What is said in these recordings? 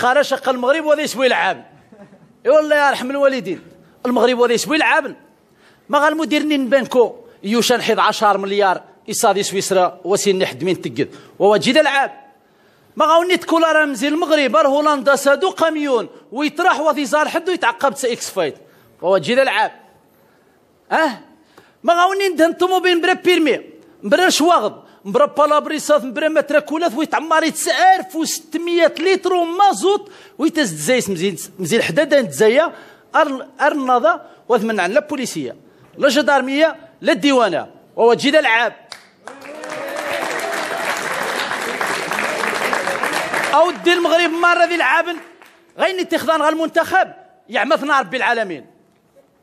قال شق المغرب وهذا يسوي العاب إي الله يرحم الوالدين المغرب وهذا يسوي العاب ما غير المدير نين بانكو يوشان حيض 10 مليار إصادي سويسرا وسين حد من تقد وواجد العاب ما غاوني تكون رمزي المغرب هولندا سادو قميون. ويطرح وذي زار حد ويتعقب إكس فايت. وواجد العاب أه؟ ما غاوني ندهن طوموبيل برا بيرمي برا شواغض برا بالابريصات برا متراكولات ويتعمر 9600 لتر مازوت ويتزد زيت مزيد مزيد حدادا نتزايا. ارنضا وثمن عن لا بوليسية لا جدارمية لا الديوانه ووجد العاب. أو دي المغرب مره ذي العابن غير اتخذان غير المنتخب. يعمثنا ربي العالمين.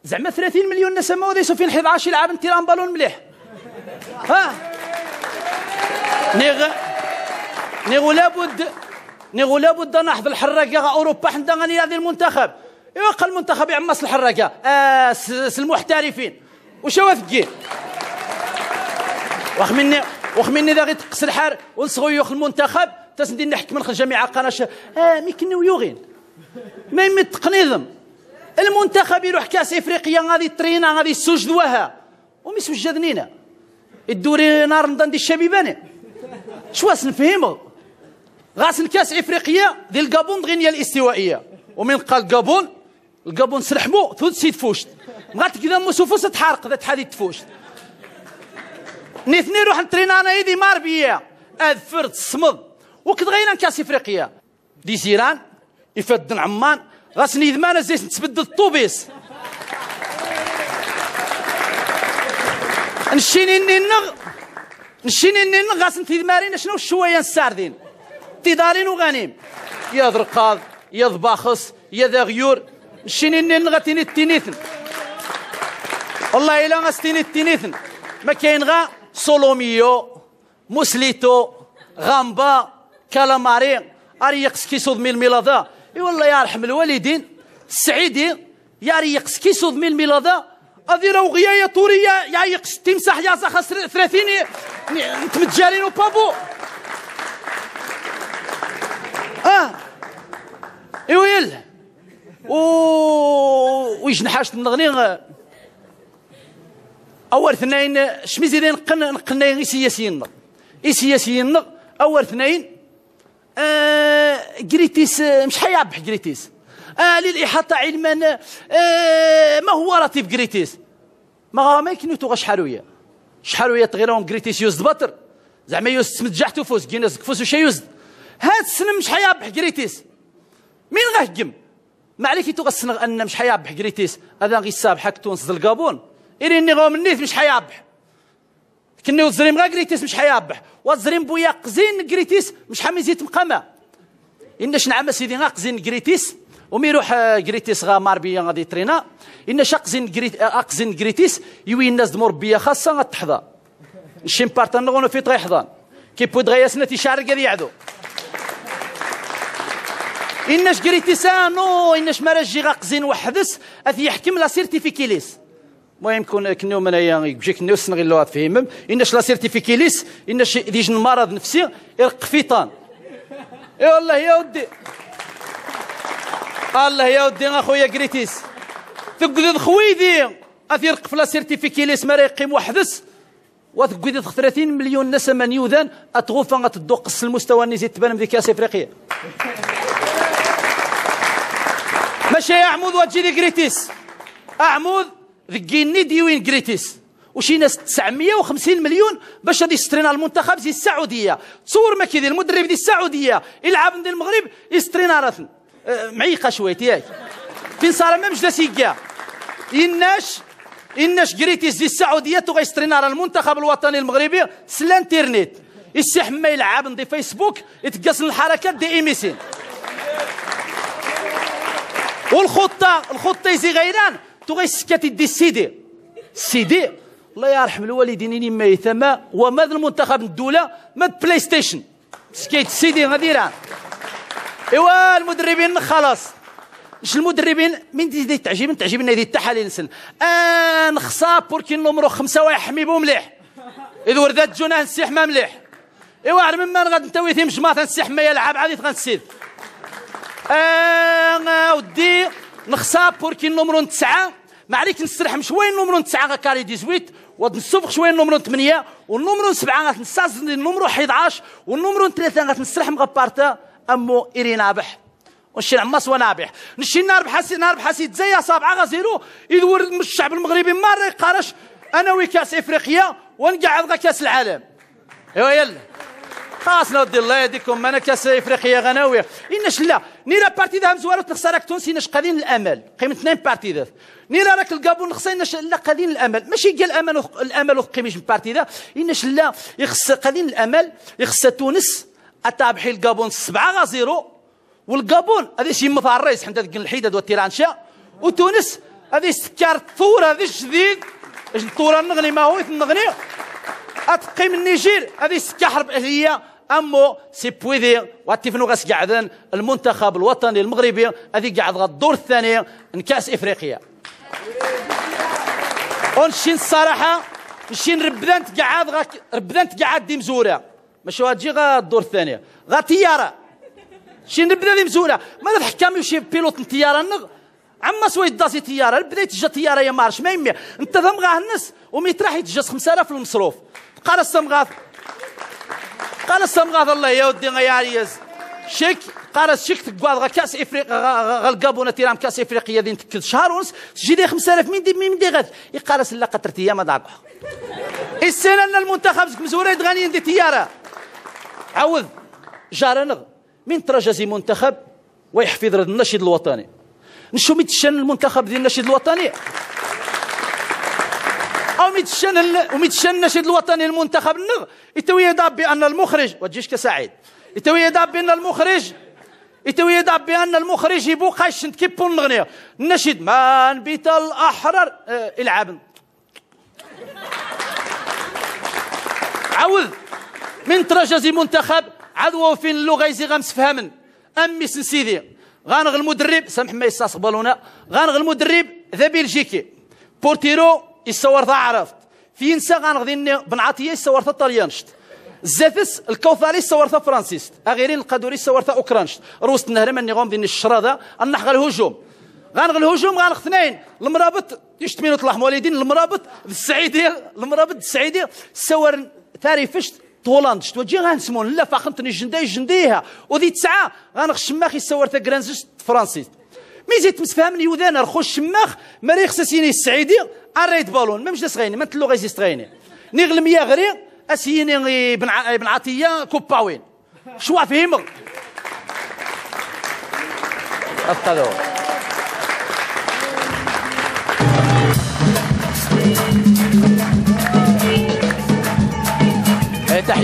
زعما 30 مليون نسمه وذي سفين 11 لعاب تيران بالون مليح. ها؟ نيغ نيغو لابد نيغو لابد نحضر الحراقة أوروبا حنا غني هذه المنتخب. قال المنتخب يعمص الحراقة. آه المحترفين. وش وثقي واخ مني واخ مني ذا غير تقص الحار ونصغيوخ المنتخب تسندي نحكم جميع قناش آه ميكني ويوغين ما يمد تقنيضم المنتخب يروح كاس إفريقيا غادي ترينا غادي السوج دواها ومي سجدنينا. الدوري نار ندي الشبيباني شواس نفهمه؟ غاسل كاس افريقيا دي الكابون غينيا الاستوائية. ومن قال الكابون الكابون سرحمو ثوت سيد فوشت. مغات كذا موسوفوس تحرق ذات حديد تفوشت نيثني روح نترينا أنا إيدي ماربيه اذفرت الصمد وكذا غير كاس افريقيا دي زيران يفدن عمان. غاسني ذمان زيت نتبدل الطوبيس. نشيني ننغ نشيني ننغ غاس في ذمارين شنو شوية الساردين تدارين وغنيم يا ذرقاض يا ذباخص يا ذا غيور. نشيني ننغ تيني التينيثن والله إلا غاستيني التينيثن ما كاين غا سولوميو موسليتو غامبا كالاماري اريقس كيسود ميل ميلادا. إي والله يرحم الوالدين السعيدي يا ريقس كيسود ميل ميلادا. هذه روغيا يا طورية يا يقس تمسح يا زخ 30 متجارين وبابو. آه. ايويل و ويجنحاش النغني أول اثنين شميزي نقن نقنا غي سياسيين اي سياسيين أول اثنين آه جريتيس مش حيعبح جريتيس. للإحاطة علما آه ما هو راتب جريتيس ما ما يمكن تو شحالوية شحالوية تغيرون جريتيس يوزد بطر زعما يوزد سمت فوس كيناس كفوس وشي يوزد هاد السنة مش حيعبح جريتيس مين غهجم ما عليك تو غسنغ أن مش حيعبح جريتيس هذا غي حك تونس الكابون إني غوم النيت مش حيعبح كني وزريم غا جريتيس مش حيابح. وزريم بويا قزين جريتيس مش حامي زيت مقامة. إنش نعم سيدي غا قزين جريتيس ومي يروح جريتيس غا ماربيا غادي ترينا. إن شقزين جريت أقزين جريتيس يوي الناس دمور بيا خاصة غتحضى الشيم بارتن نغونو في غيحضان كي بود غياسنا تيشارق غادي يعدو. إنش جريتيس نو إنش مرجي غا قزين وحدس؟ أثي يحكم لا سيرتيفيكيليس. المهم كون كنيو من هي يجي كنيو سنغي اللغات فهمم إنش لا سيرتيفيكيليس؟ إنش ديج المرض نفسي يرق فيطان. إي والله يا ودي. الله يا ودي أخويا كريتيس تقعد خويدي اثيرق في لا سيرتيفيكيليس ما يقيم وحدس. وتقعد 30 مليون نسمة نيوذان أتغوفا غتدوق المستوى اللي زيد تبان في كاس إفريقيا. ماشي يا عمود وتجي كريتيس عمود ذكيني ديوين جريتيس وشي ناس 950 مليون باش غادي يسترينا المنتخب زي السعودية. تصور ما كيدير المدرب ديال السعودية. يلعب ندير المغرب يسترينا راسن أه معيقة شوية ياك فين صار ما مش كاع إناش إناش جريتيس ديال السعودية تو غيسترينا المنتخب الوطني المغربي؟ سلا انترنت. يسيح ما يلعب ندي فيسبوك يتقاس الحركات دي ايميسين والخطه الخطة يزي غيران. تغي سكاتي دي سيدي. سيدي؟ الله يرحم الوالدين ما يثما وماذا المنتخب الدولة؟ ما بلاي ستيشن سكيت سيدي غادي ايوا المدربين خلاص. مش المدربين؟ من دي تعجبني تعجبني هذه التحاليل نسن آه نخصا بوركي نمرو خمسة ويحمي بو مليح. إذا وردات جونا نسيح ما مليح. إيوا عرم ما غاد نتوي ثيم جماعة نسيح ما يلعب عادي غنسيد آه ودي نخسا بوركي النمرو تسعة ما عليك نسترحم شوية النمرو تسعة كاري 18 ونصفق شوية النمرو 8 والنمرو 7 غتنساز النمرو 11 والنمرو 3 غتنسترحم غبارتا أمو ايري نابح. ونشي نعمص ونابح. نشي نربح حسي نربح حسي زي سبعة غزيرو يدور الشعب المغربي ما قارش. أنا وي كأس إفريقيا ونقعد كأس العالم. إيوا يلا. خلاص نودي الله يهديكم. أنا كأس إفريقيا غناويه اناش لا نيرا بارتي ذا مزوارو تخسرك تونسي ناش قادين الأمل. اثنين بارتي ذا نيرا راك الكابون ناش لا قادين الأمل. ماشي قال الأمل الامل قيمة بارتي ذا اناش لا يخص قادين الأمل. يخص تونس. اتابحي الكابون 7 0 والكابون هذا شي مثار الرئيس حنا ذاك الحيدة والتيرانشا وتونس هذه سكار الثورة هذه الشديد الثورة نغني ما هو نغني أتقي من النيجير هذه سكا حرب أهلية أمو سي بويدي واتفنو غاس قاعدين المنتخب الوطني المغربي هذه قاعد الدور الثاني من كأس إفريقيا. ونشين الصراحة نشين ربدانت قاعد غاك ربدانت قاعد دي مزورة ماشي غا الدور الثاني غا طيارة شي نبدأ ذي مزوله ماذا الحكام يمشي بيلوت الطياره النغ عما سوي داسي طياره بديت تجا طياره يا مارش. ما يمي. انت ثمغاه الناس وميتراح يتجاز 5000 المصروف. قال السمغاث قال السمغاث الله يا ودي يا عريز شيك قال شيك تقواد. كاس إفريقيا غا الكابونه تيرام كاس إفريقيا دين تكل شهر ونص تجي دي 5000 من دي من دي غاد يقال سلا قطرت أيام داك السنة المنتخب مزوره يدغاني دي طياره عوض جارنغ من ترجزي منتخب ويحفظ النشيد الوطني. نشو ميتشان المنتخب ديال النشيد الوطني؟ أو ميتشان وميتشان النشيد الوطني المنتخب النغ يتوي بأن المخرج وتجيش كسعيد. يتوي بأن المخرج يتوي بأن المخرج يبوقا يشنت كيبون الغنية النشيد ما نبيت الأحرار. آه العاب عوض. من ترجزي منتخب عدو فين اللغة يزي غمس فهمن أمي سيدي غانغ المدرب سامح ما يساس بالونا. غانغ المدرب ذا بلجيكي. بورتيرو يصور ذا عرفت فينسا غانغ بن عطيه يصور ذا طليانشت زاتس الكوثالي صور ذا فرانسيست. أغيرين القدوري صور ذا أوكرانشت. روست النهر من نغوم دين الشرادة. النحغ الهجوم. غانغ الهجوم غانغ اثنين. المرابط يشتمين طلع مواليدين. المرابط السعيديه المرابط السعيديه صور ثاري فشت. طولاند توجي غنسمون لا فاخمتني جندي جنديها. وذي تسعة غنخ الشماخ يصور تا كرانزش فرنسي مي زيت مسفهمني وذانا رخو الشماخ مري خصاسيني السعيدي اريد بالون ما مش غيني ما تلو غيزي تغيني نغلم يا غري اسيني بن ابن عطية كوباوين شو فهمك هذا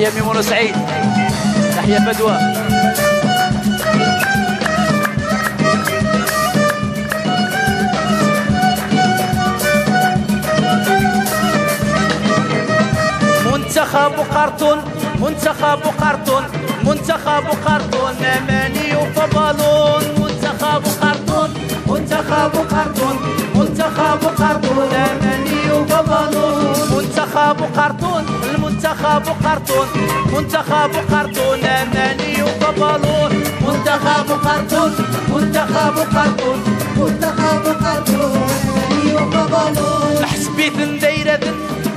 تحية ميمون سعيد. تحية بدوى. منتخب قرطون منتخب قرطون منتخب قرطون أماني وفضلون. منتخب قرطون منتخب قرطون منتخب قرطون منتخب قرطون المنتخب قرطون منتخب قرطون أماني وفضلون منتخب قرطون منتخب قرطون منتخب قرطون أماني وفضلون حسبيت ندير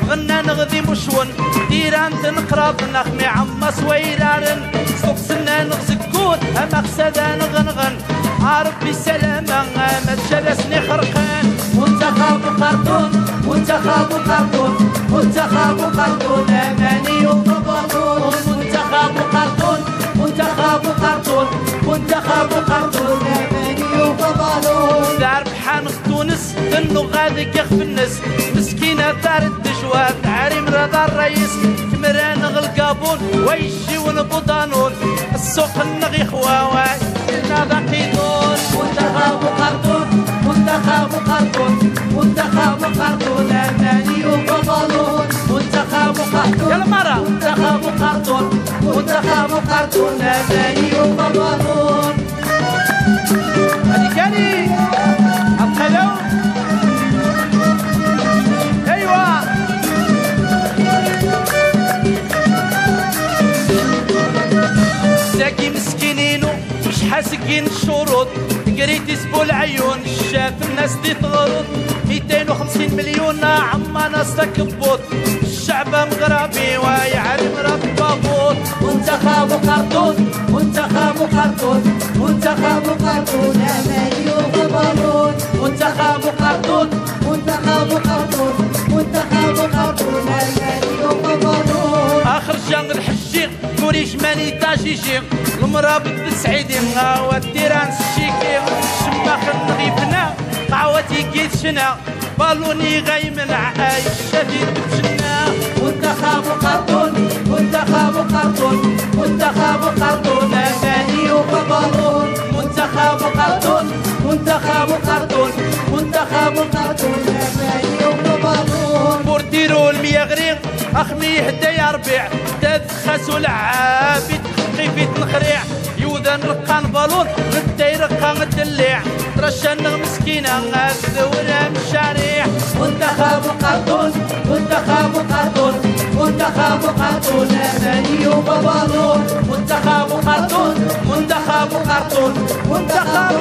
غنا نغذي مشون. ديران تنقرب نخمي عما سويرارن سوق سنان نغزكون أما خسدا نغنغن. عربي سلامة ما تجلسني خرقان. منتخب قرطون منتخب قرطون. منتخب قرطون اماني وفضلون منتخب قرطون منتخب قرطون منتخب قرطون اماني وفضلون دار بحان تونس دنو غادي كيخ في الناس. مسكينة دار الدجوات عريم رضا الرئيس. كمران غلقابون ويجي ونبضانون السوق النغي خواواي ذا قيدون منتخب قرطون منتخب قرطون الشروط تغلط قريت سبو العيون شاف الناس دي تغلط 250 مليون عما ناس تكبط الشعب مغربي ويعلم رب بابوط منتخب قرطون منتخب قرطون منتخب قرطون اماني وقبرون ماني تاجيجي المرابط السعيدي غاوة التيران الشيكي شماخ النغيبنا كيت شنا. بالوني غيمنع اي شديد بجنا منتخب قرطون منتخب قرطون منتخب قرطون. اماني وقبرون منتخب قرطون منتخب قرطون منتخب قرطون. الميغري اخمي هدايا ربيع تدخس العابد خيفيت نخريع. يوذا نلقى بالون الداير قا الدليع. ترشن مسكينة الثورة مشاريع منتخب قرطون منتخب قرطون منتخب قرطون. أماني وقبرون منتخب قرطون منتخب قرطون منتخب